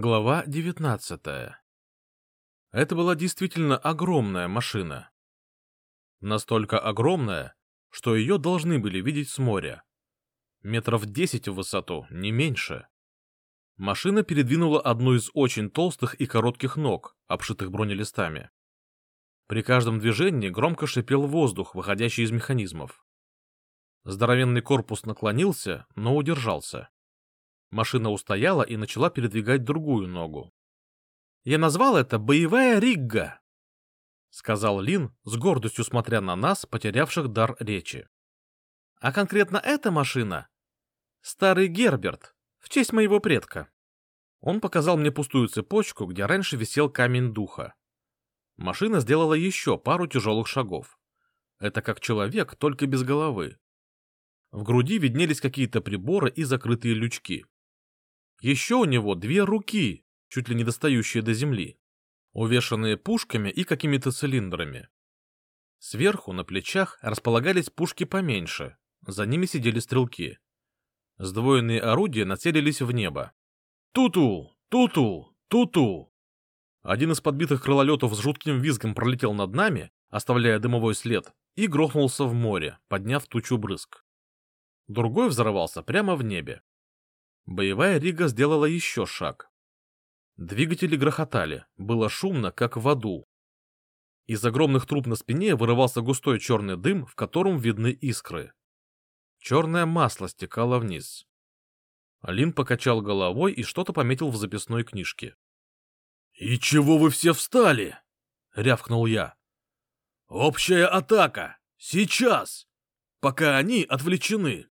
Глава 19 Это была действительно огромная машина. Настолько огромная, что ее должны были видеть с моря. Метров десять в высоту, не меньше. Машина передвинула одну из очень толстых и коротких ног, обшитых бронелистами. При каждом движении громко шипел воздух, выходящий из механизмов. Здоровенный корпус наклонился, но удержался. Машина устояла и начала передвигать другую ногу. «Я назвал это «боевая ригга», — сказал Лин, с гордостью смотря на нас, потерявших дар речи. «А конкретно эта машина — старый Герберт, в честь моего предка». Он показал мне пустую цепочку, где раньше висел камень духа. Машина сделала еще пару тяжелых шагов. Это как человек, только без головы. В груди виднелись какие-то приборы и закрытые лючки. Еще у него две руки, чуть ли не достающие до земли, увешанные пушками и какими-то цилиндрами. Сверху на плечах располагались пушки поменьше, за ними сидели стрелки. Сдвоенные орудия нацелились в небо. «Туту! Туту! Туту!» Один из подбитых крылолетов с жутким визгом пролетел над нами, оставляя дымовой след, и грохнулся в море, подняв тучу брызг. Другой взорвался прямо в небе. Боевая Рига сделала еще шаг. Двигатели грохотали, было шумно, как в аду. Из огромных труб на спине вырывался густой черный дым, в котором видны искры. Черное масло стекало вниз. Алин покачал головой и что-то пометил в записной книжке. — И чего вы все встали? — рявкнул я. — Общая атака! Сейчас! Пока они отвлечены!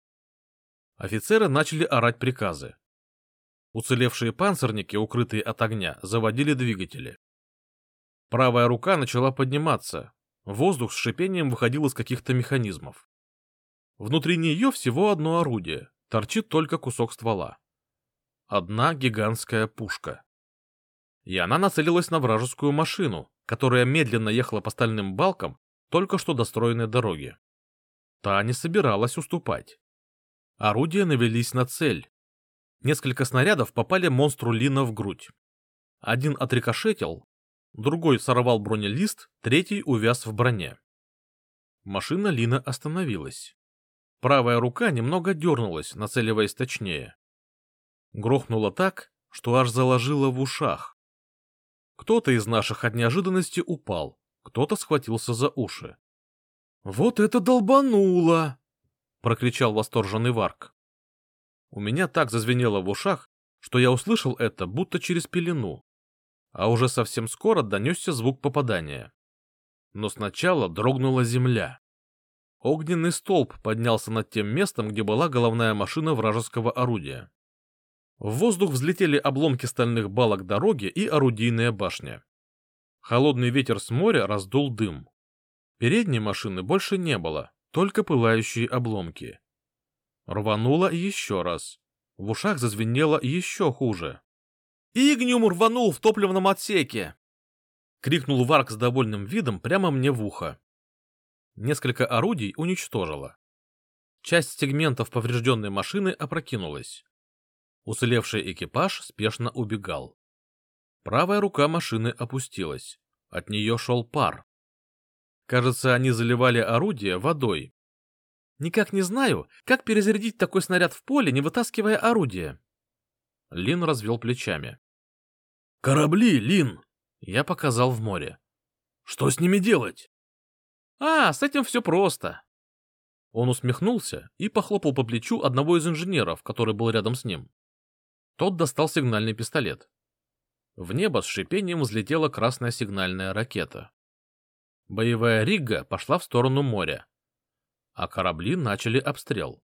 Офицеры начали орать приказы. Уцелевшие панцирники, укрытые от огня, заводили двигатели. Правая рука начала подниматься. Воздух с шипением выходил из каких-то механизмов. Внутри нее всего одно орудие, торчит только кусок ствола. Одна гигантская пушка. И она нацелилась на вражескую машину, которая медленно ехала по стальным балкам только что достроенной дороги. Та не собиралась уступать. Орудия навелись на цель. Несколько снарядов попали монстру Лина в грудь. Один отрикошетил, другой сорвал бронелист, третий увяз в броне. Машина Лина остановилась. Правая рука немного дернулась, нацеливаясь точнее. Грохнуло так, что аж заложило в ушах. Кто-то из наших от неожиданности упал, кто-то схватился за уши. — Вот это долбануло! Прокричал восторженный Варк. У меня так зазвенело в ушах, что я услышал это будто через пелену, а уже совсем скоро донесся звук попадания. Но сначала дрогнула земля. Огненный столб поднялся над тем местом, где была головная машина вражеского орудия. В воздух взлетели обломки стальных балок дороги и орудийная башня. Холодный ветер с моря раздул дым. Передней машины больше не было, только пылающие обломки. Рвануло еще раз. В ушах зазвенело еще хуже. «Игниум рванул в топливном отсеке!» — крикнул Варк с довольным видом прямо мне в ухо. Несколько орудий уничтожило. Часть сегментов поврежденной машины опрокинулась. Уцелевший экипаж спешно убегал. Правая рука машины опустилась. От нее шел пар. Кажется, они заливали орудие водой. Никак не знаю, как перезарядить такой снаряд в поле, не вытаскивая орудие. Лин развел плечами. «Корабли, Лин!» Я показал в море. «Что с ними делать?» «А, с этим все просто». Он усмехнулся и похлопал по плечу одного из инженеров, который был рядом с ним. Тот достал сигнальный пистолет. В небо с шипением взлетела красная сигнальная ракета. Боевая рига пошла в сторону моря, а корабли начали обстрел.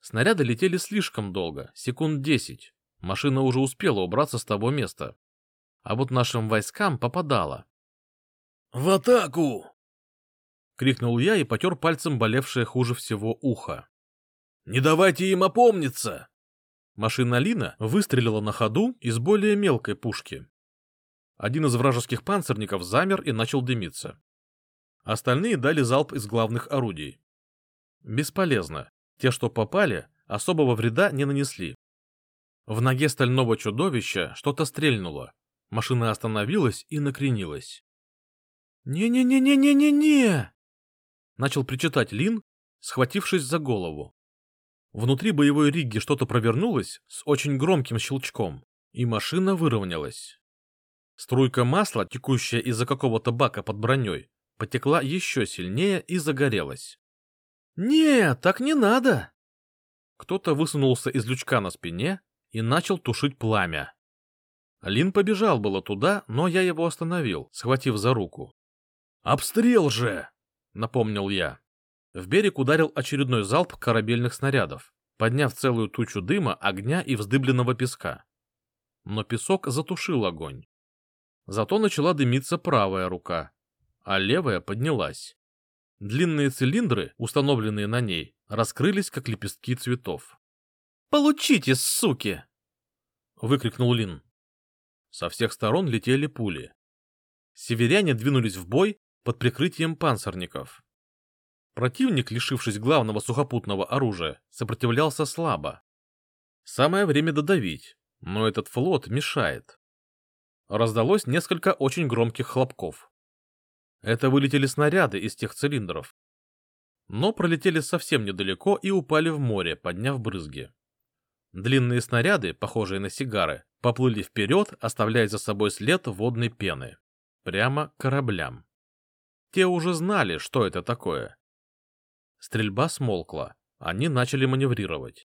Снаряды летели слишком долго, секунд десять. Машина уже успела убраться с того места. А вот нашим войскам попадало. «В атаку!» — крикнул я и потер пальцем болевшее хуже всего ухо. «Не давайте им опомниться!» Машина Лина выстрелила на ходу из более мелкой пушки. Один из вражеских панцирников замер и начал дымиться. Остальные дали залп из главных орудий. Бесполезно. Те, что попали, особого вреда не нанесли. В ноге стального чудовища что-то стрельнуло. Машина остановилась и накренилась. «Не-не-не-не-не-не-не!» Начал причитать Лин, схватившись за голову. Внутри боевой риги что-то провернулось с очень громким щелчком, и машина выровнялась. Струйка масла, текущая из-за какого-то бака под броней, потекла еще сильнее и загорелась. «Нет, так не надо!» Кто-то высунулся из лючка на спине и начал тушить пламя. Лин побежал было туда, но я его остановил, схватив за руку. «Обстрел же!» — напомнил я. В берег ударил очередной залп корабельных снарядов, подняв целую тучу дыма, огня и вздыбленного песка. Но песок затушил огонь. Зато начала дымиться правая рука, а левая поднялась. Длинные цилиндры, установленные на ней, раскрылись, как лепестки цветов. «Получите, суки!» — выкрикнул Лин. Со всех сторон летели пули. Северяне двинулись в бой под прикрытием панцирников. Противник, лишившись главного сухопутного оружия, сопротивлялся слабо. Самое время додавить, но этот флот мешает. Раздалось несколько очень громких хлопков. Это вылетели снаряды из тех цилиндров. Но пролетели совсем недалеко и упали в море, подняв брызги. Длинные снаряды, похожие на сигары, поплыли вперед, оставляя за собой след водной пены. Прямо к кораблям. Те уже знали, что это такое. Стрельба смолкла, они начали маневрировать.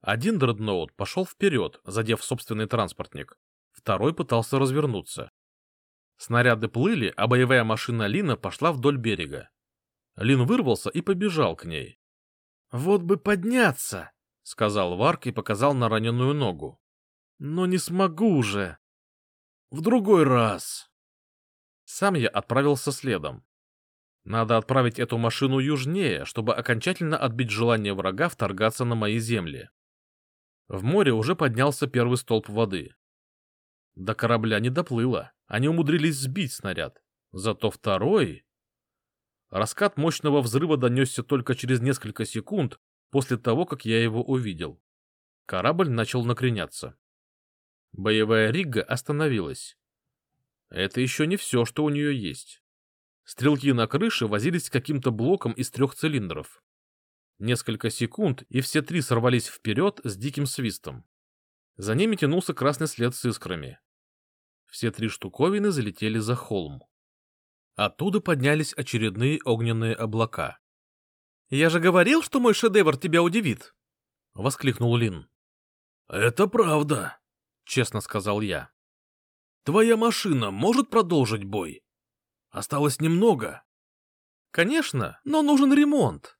Один дредноут пошел вперед, задев собственный транспортник. Второй пытался развернуться. Снаряды плыли, а боевая машина Лина пошла вдоль берега. Лин вырвался и побежал к ней. — Вот бы подняться! — сказал Варк и показал на раненую ногу. — Но не смогу уже. В другой раз. Сам я отправился следом. Надо отправить эту машину южнее, чтобы окончательно отбить желание врага вторгаться на мои земли. В море уже поднялся первый столб воды. До корабля не доплыло, они умудрились сбить снаряд. Зато второй... Раскат мощного взрыва донесся только через несколько секунд после того, как я его увидел. Корабль начал накреняться. Боевая рига остановилась. Это еще не все, что у нее есть. Стрелки на крыше возились с каким-то блоком из трех цилиндров. Несколько секунд, и все три сорвались вперед с диким свистом. За ними тянулся красный след с искрами. Все три штуковины залетели за холм. Оттуда поднялись очередные огненные облака. — Я же говорил, что мой шедевр тебя удивит! — воскликнул Лин. — Это правда, — честно сказал я. Твоя машина может продолжить бой? Осталось немного. Конечно, но нужен ремонт.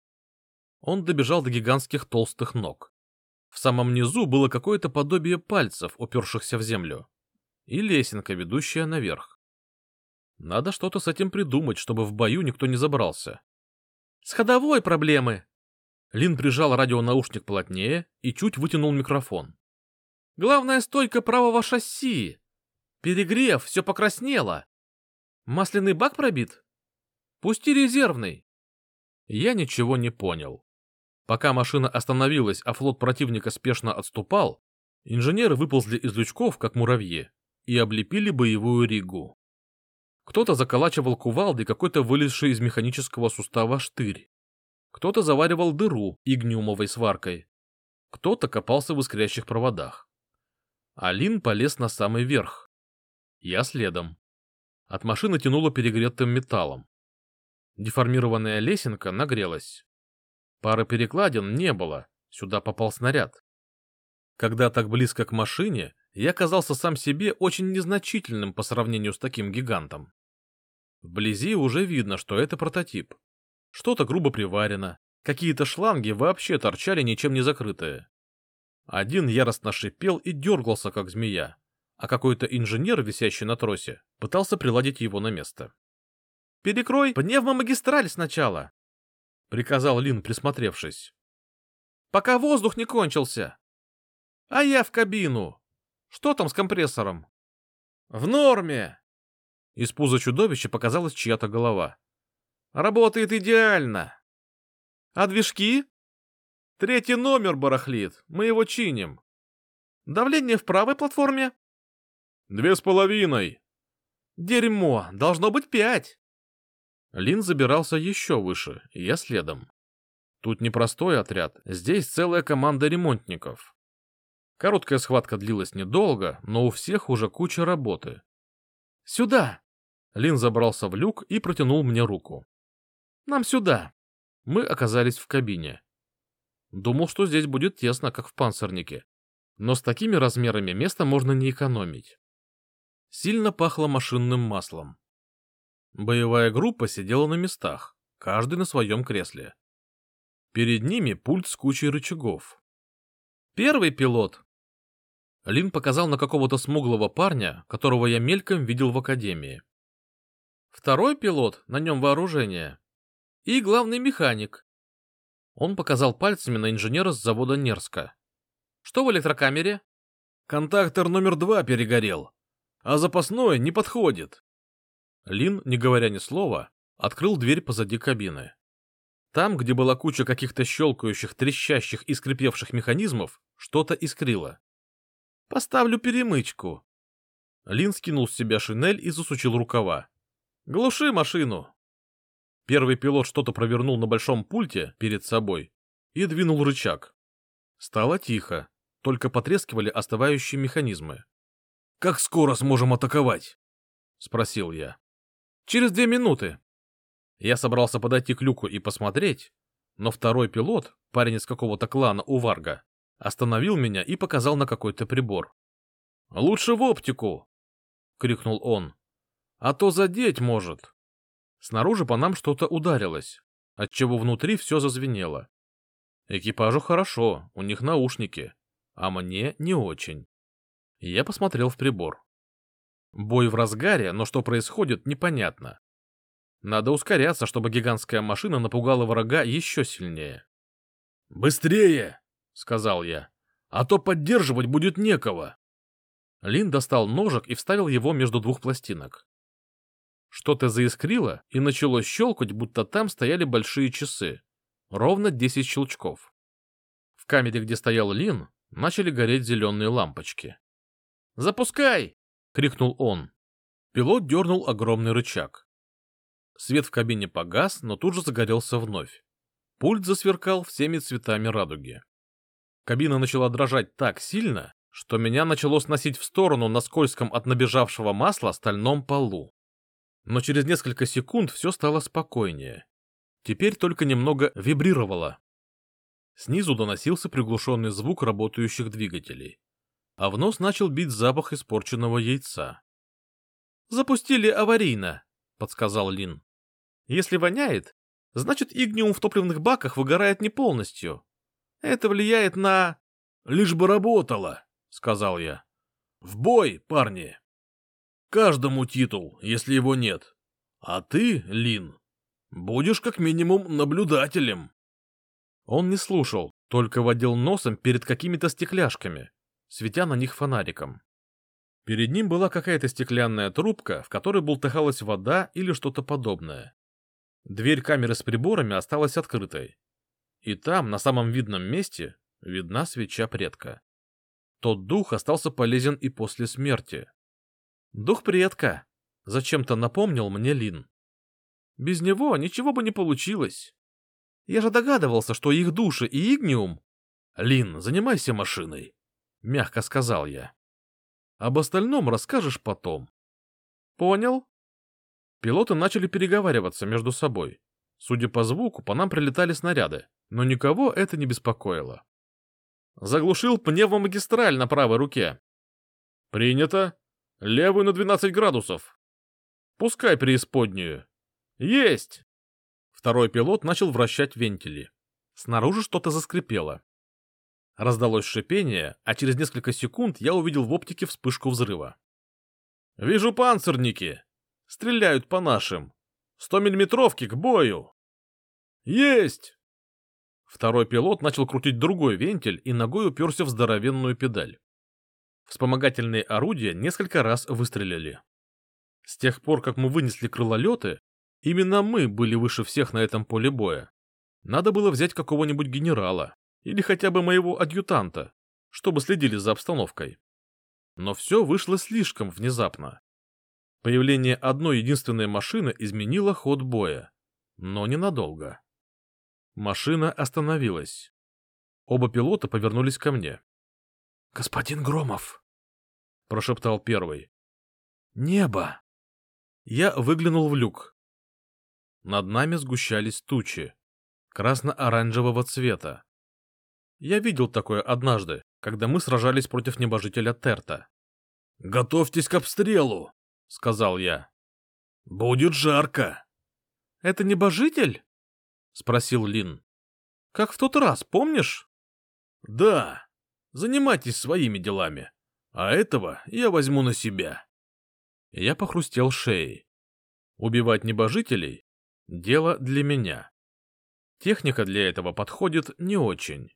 Он добежал до гигантских толстых ног. В самом низу было какое-то подобие пальцев, упершихся в землю, и лесенка, ведущая наверх. Надо что-то с этим придумать, чтобы в бою никто не забрался. С ходовой проблемы. Лин прижал радионаушник плотнее и чуть вытянул микрофон. Главная стойка правого шасси. Перегрев, все покраснело. Масляный бак пробит? Пусти резервный. Я ничего не понял. Пока машина остановилась, а флот противника спешно отступал, инженеры выползли из лючков, как муравьи, и облепили боевую ригу. Кто-то заколачивал кувалдой какой-то вылезший из механического сустава штырь. Кто-то заваривал дыру игниумовой сваркой. Кто-то копался в искрящих проводах. Алин полез на самый верх, я следом. От машины тянуло перегретым металлом. Деформированная лесенка нагрелась. Пары перекладин не было, сюда попал снаряд. Когда так близко к машине, я казался сам себе очень незначительным по сравнению с таким гигантом. Вблизи уже видно, что это прототип. Что-то грубо приварено, какие-то шланги вообще торчали ничем не закрытые. Один яростно шипел и дергался, как змея а какой-то инженер, висящий на тросе, пытался приладить его на место. «Перекрой пневмомагистраль сначала!» — приказал Лин, присмотревшись. «Пока воздух не кончился!» «А я в кабину! Что там с компрессором?» «В норме!» Из пуза чудовища показалась чья-то голова. «Работает идеально!» «А движки?» «Третий номер барахлит, мы его чиним!» Давление в правой платформе? Две с половиной. Дерьмо, должно быть пять. Лин забирался еще выше, и я следом. Тут не простой отряд, здесь целая команда ремонтников. Короткая схватка длилась недолго, но у всех уже куча работы. «Сюда!» Лин забрался в люк и протянул мне руку. «Нам сюда!» Мы оказались в кабине. Думал, что здесь будет тесно, как в панцирнике. Но с такими размерами места можно не экономить. Сильно пахло машинным маслом. Боевая группа сидела на местах, каждый на своем кресле. Перед ними пульт с кучей рычагов. «Первый пилот!» Лин показал на какого-то смуглого парня, которого я мельком видел в академии. «Второй пилот, на нем вооружение. И главный механик». Он показал пальцами на инженера с завода Нерска. «Что в электрокамере?» «Контактор номер два перегорел, а запасной не подходит». Лин, не говоря ни слова, открыл дверь позади кабины. Там, где была куча каких-то щелкающих, трещащих и скрипевших механизмов, что-то искрило. «Поставлю перемычку». Лин скинул с себя шинель и засучил рукава. «Глуши машину!» Первый пилот что-то провернул на большом пульте перед собой и двинул рычаг. Стало тихо, только потрескивали остывающие механизмы. «Как скоро сможем атаковать?» — спросил я. «Через две минуты». Я собрался подойти к люку и посмотреть, но второй пилот, парень из какого-то клана у Варга, остановил меня и показал на какой-то прибор. «Лучше в оптику!» — крикнул он. «А то задеть может!» Снаружи по нам что-то ударилось, отчего внутри все зазвенело. Экипажу хорошо, у них наушники, а мне не очень. Я посмотрел в прибор. Бой в разгаре, но что происходит, непонятно. Надо ускоряться, чтобы гигантская машина напугала врага еще сильнее. «Быстрее!» — сказал я. «А то поддерживать будет некого!» Лин достал ножик и вставил его между двух пластинок. Что-то заискрило и начало щелкать, будто там стояли большие часы. Ровно десять щелчков. В камере, где стоял Лин, начали гореть зеленые лампочки. «Запускай!» — крикнул он. Пилот дернул огромный рычаг. Свет в кабине погас, но тут же загорелся вновь. Пульт засверкал всеми цветами радуги. Кабина начала дрожать так сильно, что меня начало сносить в сторону на скользком от набежавшего масла стальном полу. Но через несколько секунд все стало спокойнее. Теперь только немного вибрировало. Снизу доносился приглушенный звук работающих двигателей, а в нос начал бить запах испорченного яйца. «Запустили аварийно», — подсказал Лин. «Если воняет, значит игниум в топливных баках выгорает не полностью. Это влияет на... — Лишь бы работало, — сказал я. — В бой, парни! Каждому титул, если его нет. А ты, Лин, будешь как минимум наблюдателем. Он не слушал, только водил носом перед какими-то стекляшками, светя на них фонариком. Перед ним была какая-то стеклянная трубка, в которой бултыхалась вода или что-то подобное. Дверь камеры с приборами осталась открытой. И там, на самом видном месте, видна свеча предка. Тот дух остался полезен и после смерти. Дух предка, зачем-то напомнил мне Лин. Без него ничего бы не получилось. Я же догадывался, что их души и игниум... Лин, занимайся машиной, — мягко сказал я. Об остальном расскажешь потом. Понял? Пилоты начали переговариваться между собой. Судя по звуку, по нам прилетали снаряды, но никого это не беспокоило. Заглушил пневмомагистраль на правой руке. Принято. Левую на 12 градусов. Пускай преисподнюю. Есть! Второй пилот начал вращать вентили. Снаружи что-то заскрипело. Раздалось шипение, а через несколько секунд я увидел в оптике вспышку взрыва. «Вижу панцирники!» Стреляют по нашим. Сто-миллиметровки к бою. Есть! Второй пилот начал крутить другой вентиль и ногой уперся в здоровенную педаль. Вспомогательные орудия несколько раз выстрелили. С тех пор, как мы вынесли крылолеты, именно мы были выше всех на этом поле боя. Надо было взять какого-нибудь генерала или хотя бы моего адъютанта, чтобы следили за обстановкой. Но все вышло слишком внезапно. Появление одной единственной машины изменило ход боя, но ненадолго. Машина остановилась. Оба пилота повернулись ко мне. — Господин Громов, — прошептал первый. — Небо! Я выглянул в люк. Над нами сгущались тучи, красно-оранжевого цвета. Я видел такое однажды, когда мы сражались против небожителя Терта. — Готовьтесь к обстрелу! — сказал я. — Будет жарко. — Это небожитель? — спросил Лин. — Как в тот раз, помнишь? — Да. Занимайтесь своими делами. А этого я возьму на себя. Я похрустел шеей. Убивать небожителей — дело для меня. Техника для этого подходит не очень.